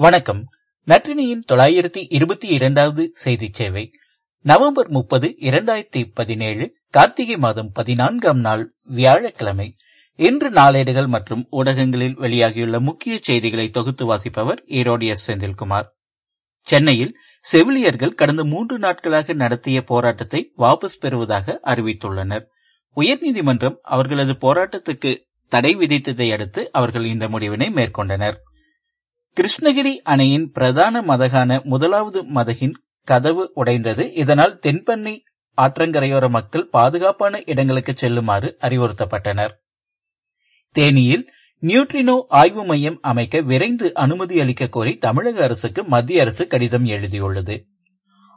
வணக்கம். நற்றினியின் தொள்ளாயிரத்தி இருபத்தி இரண்டாவது செய்திச் சேவை. நவம்பர் முப்பது இரண்டாயிரத்தி பதினேழு கார்த்திகை மாதம் பதினான்காம் நாள் வியாழக்கிழமை. இன்று நாளேடுகள் மற்றும் ஊடகங்களில் வெளியாகியுள்ள முக்கிய செய்திகளை தொகுத்து வாசிப்பவர் ஈரோடு எஸ். செந்தில்குமார். சென்னையில் செவிலியர்கள் கடந்த மூன்று நாட்களாக நடத்திய போராட்டத்தை வாபஸ் பெறுவதாக அறிவித்துள்ளனர். உயர்நீதிமன்றம் அவர்களது போராட்டத்துக்கு தடை விதித்ததை அடுத்து அவர்கள் இந்த முடிவினை மேற்கொண்டனர். கிருஷ்ணகிரி அணையின் பிரதான மதகான முதலாவது மதகின் கதவு உடைந்தது. இதனால் தென்பண்ணி ஆற்றங்கரையோர மக்கள் பாதுகாப்பான இடங்களுக்கு செல்லுமாறு அறிவுறுத்தப்பட்டனர். தேனியில் நியூட்ரினோ ஆய்வு மையம் அமைக்க விரைந்து அனுமதி அளிக்க கோரி தமிழக அரசுக்கு மத்திய அரசு கடிதம் எழுதியுள்ளது.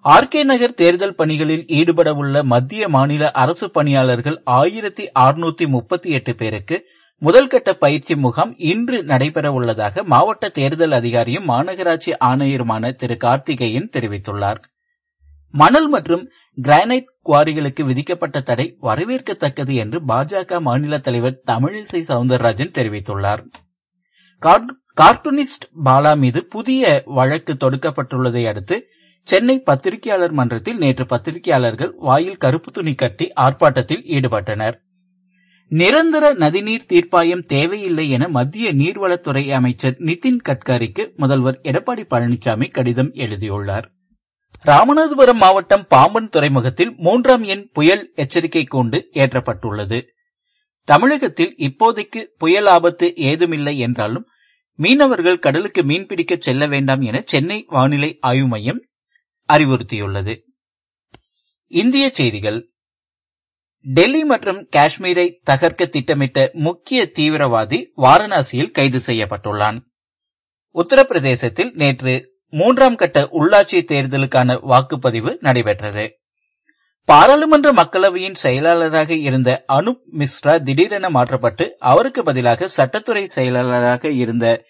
ஆர் கே நகர் தேர்தல் பணிகளில் ஈடுபடவுள்ள மத்திய மாநில அரசு பணியாளர்கள் ஆயிரத்தி அறுநூத்தி முப்பத்தி எட்டு பேருக்கு முதல்கட்ட பயிற்சி முகாம் இன்று நடைபெற உள்ளதாக மாவட்ட தேர்தல் அதிகாரியும் மாநகராட்சி ஆணையருமான திரு கார்த்திகேயன் தெரிவித்துள்ளார். மணல் மற்றும் கிரானைட் குவாரிகளுக்கு விதிக்கப்பட்ட தடை வரவேற்கத்தக்கது என்று பாஜக மாநில தலைவர் தமிழிசை சவுந்தரராஜன் தெரிவித்துள்ளார். கார்ட்டூனிஸ்ட் பாலா மீது புதிய வழக்கு தொடுக்கப்பட்டுள்ளதை அடுத்து சென்னை பத்திரிகையாளர் மன்றத்தில் நேற்று பத்திரிகையாளர்கள் வாயில் கருப்பு துணி கட்டி ஆர்ப்பாட்டத்தில் ஈடுபட்டனர். நிரந்தர நதிநீர் தீர்ப்பாயம் தேவையில்லை என மத்திய நீர்வளத்துறை அமைச்சர் நிதின் கட்காரிக்கு முதல்வர் எடப்பாடி பழனிசாமி கடிதம் எழுதியுள்ளார். ராமநாதபுரம் மாவட்டம் பாம்பன் துறைமுகத்தில் மூன்றாம் எண் புயல் எச்சரிக்கை கூண்டு ஏற்றப்பட்டுள்ளது. தமிழகத்தில் இப்போதைக்கு புயல் ஆபத்து ஏதுமில்லை என்றாலும் மீனவர்கள் கடலுக்கு மீன்பிடிக்க செல்ல வேண்டாம் என சென்னை வானிலை ஆய்வு மையம் அறிவுறுத்தியுள்ளது. இந்திய செய்திகள். டெல்லி மற்றும் காஷ்மீரை தகர்க்க திட்டமிட்ட முக்கிய தீவிரவாதி வாரணாசியில் கைது செய்யப்பட்டுள்ளான். உத்தரப்பிரதேசத்தில் நேற்று மூன்றாம் கட்ட உள்ளாட்சி தேர்தலுக்கான வாக்குப்பதிவு நடைபெற்றது. பாராளுமன்ற மக்களவையின் செயலாளராக இருந்த அனுப் மிஸ்ரா திடீரென மாற்றப்பட்டு அவருக்கு பதிலாக சட்டத்துறை செயலாளராக இருந்த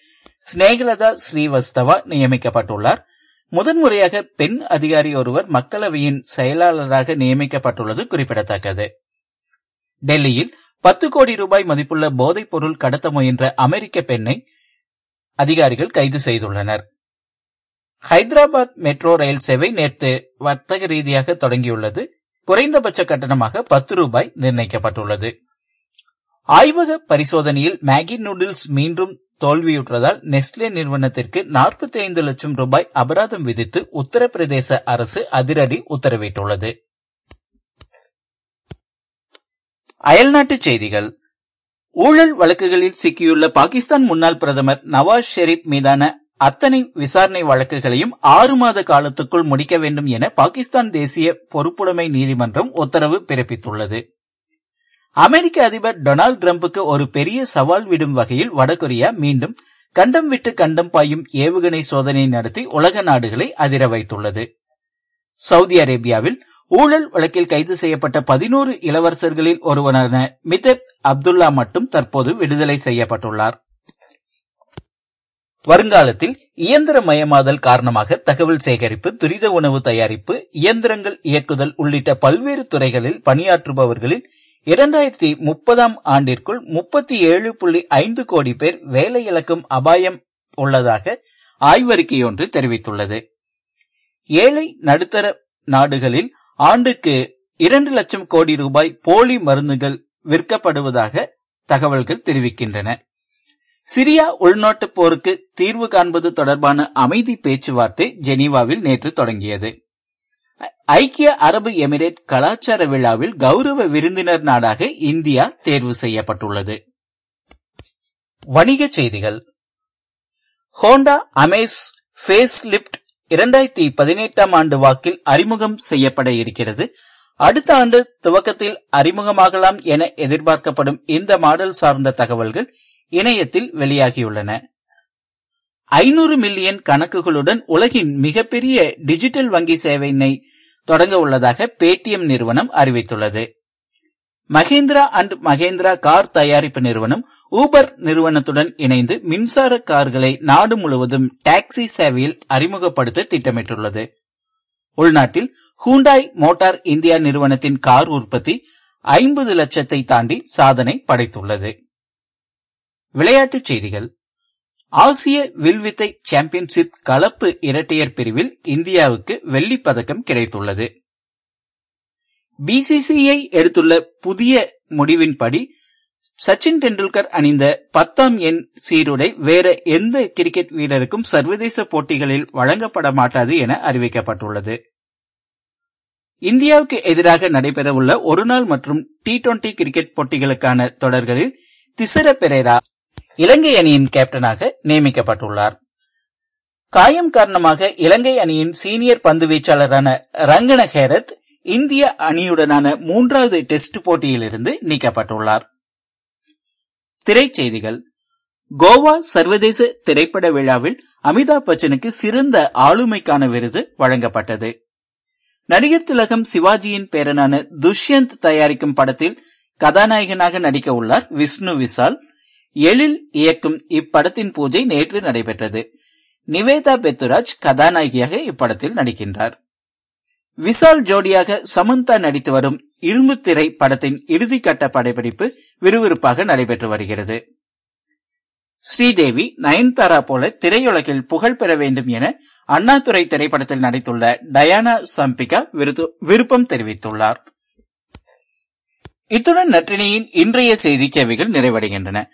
ஸ்னேகலதா ஸ்ரீவஸ்தவா நியமிக்கப்பட்டுள்ளார். முதன்முறையாக பெண் அதிகாரி ஒருவர் மக்களவையின் செயலாளராக நியமிக்கப்பட்டுள்ளது குறிப்பிடத்தக்கது. டெல்லியில் பத்து கோடி ரூபாய் மதிப்புள்ள போதைப் பொருள் கடத்த முயன்ற அமெரிக்க பெண்ணை அதிகாரிகள் கைது செய்துள்ளனர். ஹைதராபாத் மெட்ரோ ரயில் சேவை நேற்று வர்த்தக ரீதியாக தொடங்கியுள்ளது. குறைந்தபட்ச கட்டணமாக பத்து ரூபாய் நிர்ணயிக்கப்பட்டுள்ளது. ஆய்வக பரிசோதனையில் மேகி நூடுல்ஸ் மீண்டும் தோல்வியுற்றதால் நெஸ்லே நிறுவனத்திற்கு நாற்பத்தி ஐந்து லட்சம் ரூபாய் அபராதம் விதித்து உத்தரப்பிரதேச அரசு அதிரடி உத்தரவிட்டுள்ளது. அயல்நாட்டுச் செய்திகள். ஊழல் வழக்குகளில் சிக்கியுள்ள பாகிஸ்தான் முன்னாள் பிரதமர் நவாஸ் ஷெரீப் மீதான அத்தனை விசாரணை வழக்குகளையும் ஆறு மாத காலத்துக்குள் முடிக்க வேண்டும் என பாகிஸ்தான் தேசிய பொறுப்புடைமை நீதிமன்றம் உத்தரவு பிறப்பித்துள்ளது. அமெரிக்க அதிபர் டொனால்டு டிரம்புக்கு ஒரு பெரிய சவால் விடும் வகையில் வடகொரியா மீண்டும் கண்டம் விட்டு கண்டம் பாயும் ஏவுகணை சோதனை நடத்தி உலக நாடுகளை அதிர வைத்துள்ளது. சவுதி அரேபியாவில் ஊழல் வழக்கில் கைது செய்யப்பட்ட பதினோரு இளவரசர்களில் ஒருவரான மிதப் அப்துல்லா மட்டும் தற்போது விடுதலை செய்யப்பட்டுள்ளார். வருங்காலத்தில் இயந்திர மயமாதல் காரணமாக தகவல் சேகரிப்பு துரித உணவு தயாரிப்பு இயந்திரங்கள் இயக்குதல் உள்ளிட்ட பல்வேறு துறைகளில் பணியாற்றுபவர்களில் இரண்டாயிரத்தி முப்பதாம் ஆண்டிற்குள் முப்பத்தி ஏழு புள்ளி ஐந்து கோடி பேர் வேலை இழக்கும் அபாயம் உள்ளதாக ஆய்வறிக்கை ஒன்று தெரிவித்துள்ளது. ஏழை நடுத்தர நாடுகளில் ஆண்டுக்கு இரண்டு லட்சம் கோடி ரூபாய் போலி மருந்துகள் விற்கப்படுவதாக தகவல்கள் தெரிவிக்கின்றன. சிரியா உள்நாட்டு போருக்கு தீர்வு காண்பது தொடர்பான அமைதி பேச்சுவார்த்தை ஜெனீவாவில் நேற்று தொடங்கியது. ஐக்கிய அரபு எமிரேட் கலாச்சார விழாவில் கௌரவ விருந்தினர் நாடாக இந்தியா தேர்வு செய்யப்பட்டுள்ளது. வணிகச் செய்திகள். ஹோண்டா அமேஸ் ஃபேஸ் லிப்ட் இரண்டாயிரத்தி பதினெட்டாம் ஆண்டு வாக்கில் அறிமுகம் செய்யப்பட இருக்கிறது. அடுத்த ஆண்டு துவக்கத்தில் அறிமுகமாகலாம் என எதிர்பார்க்கப்படும் இந்த மாடல் சார்ந்த தகவல்கள் இணையத்தில் வெளியாகியுள்ளன. ஐநூறு மில்லியன் கணக்குகளுடன் உலகின் மிகப்பெரிய டிஜிட்டல் வங்கி சேவையினை தொடங்க உள்ளதாக பேடிஎம் நிறுவனம் அறிவித்துள்ளது. மகேந்திரா அண்ட் மகேந்திரா கார் தயாரிப்பு நிறுவனம் ஊபர் நிறுவனத்துடன் இணைந்து மின்சார கார்களை நாடு முழுவதும் டாக்ஸி சேவையில் அறிமுகப்படுத்த திட்டமிட்டுள்ளது. உள்நாட்டில் ஹூண்டாய் மோட்டார் இந்தியா நிறுவனத்தின் கார் உற்பத்தி ஐம்பது லட்சத்தை தாண்டி சாதனை படைத்துள்ளது. விளையாட்டுச் செய்திகள். ஆசிய வில்வித்தை சாம்பியன்ஷிப் கலப்பு இரட்டையர் பிரிவில் இந்தியாவுக்கு வெள்ளிப் பதக்கம் கிடைத்துள்ளது. பிசிசிஐ எடுத்துள்ள புதிய முடிவின்படி சச்சின் டெண்டுல்கர் அணிந்த பத்தாம் எண் சீருடை வேற எந்த கிரிக்கெட் வீரருக்கும் சர்வதேச போட்டிகளில் வழங்கப்பட மாட்டாது என அறிவிக்கப்பட்டுள்ளது. இந்தியாவுக்கு எதிராக நடைபெறவுள்ள ஒருநாள் மற்றும் டி டுவெண்டி கிரிக்கெட் போட்டிகளுக்கான தொடர்களில் திசர பெரேரா இலங்கை அணியின் கேப்டனாக நியமிக்கப்பட்டுள்ளார். காயம் காரணமாக இலங்கை அணியின் சீனியர் பந்து வீச்சாளரான ரங்கன ஹேரத் இந்திய அணியுடனான மூன்றாவது டெஸ்ட் போட்டியிலிருந்து நீக்கப்பட்டுள்ளார். திரைச்செய்திகள். கோவா சர்வதேச திரைப்பட விழாவில் அமிதாப் பச்சனுக்கு சிறந்த ஆளுமைக்கான விருது வழங்கப்பட்டது. நடிகர் திலகம் சிவாஜியின் பேரனான துஷ்யந்த் தயாரிக்கும் படத்தில் கதாநாயகனாக நடிக்க உள்ளார் விஷ்ணு விசால் எழில் இயக்கும் இப்படத்தின் பூஜை நேற்று நடைபெற்றது. நிவேதா பெத்துராஜ் கதாநாயகியாக இப்படத்தில் நடிக்கின்றார். விசால் ஜோடியாக சமந்தா நடித்து வரும் இரும்புத்திரை படத்தின் இறுதிக்கட்ட படப்பிடிப்பு விறுவிறுப்பாக நடைபெற்று வருகிறது. ஸ்ரீதேவி நயன்தாரா போல திரையுலகில் புகழ் பெற வேண்டும் என அண்ணாதுரை திரைப்படத்தில் நடித்துள்ள டயானா சம்பிகா விருப்பம் தெரிவித்துள்ளார். இத்துடன் நற்றினியின் இன்றைய செய்தி சேவைகள் நிறைவடைகின்றன.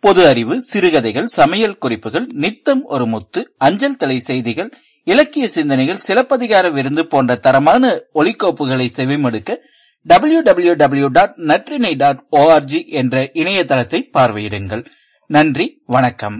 பொது அறிவு சிறுகதைகள் சமையல் குறிப்புகள் நித்தம் ஒரு முத்து அஞ்சல் தலை செய்திகள் இலக்கிய சிந்தனைகள் சிலப்பதிகார விருந்து போன்ற தரமான ஒலிக்கோப்புகளை செவிமடுக்க W W W dot Natrinai dot ORG என்ற இணையதளத்தை பார்வையிடுங்கள். நன்றி வணக்கம்.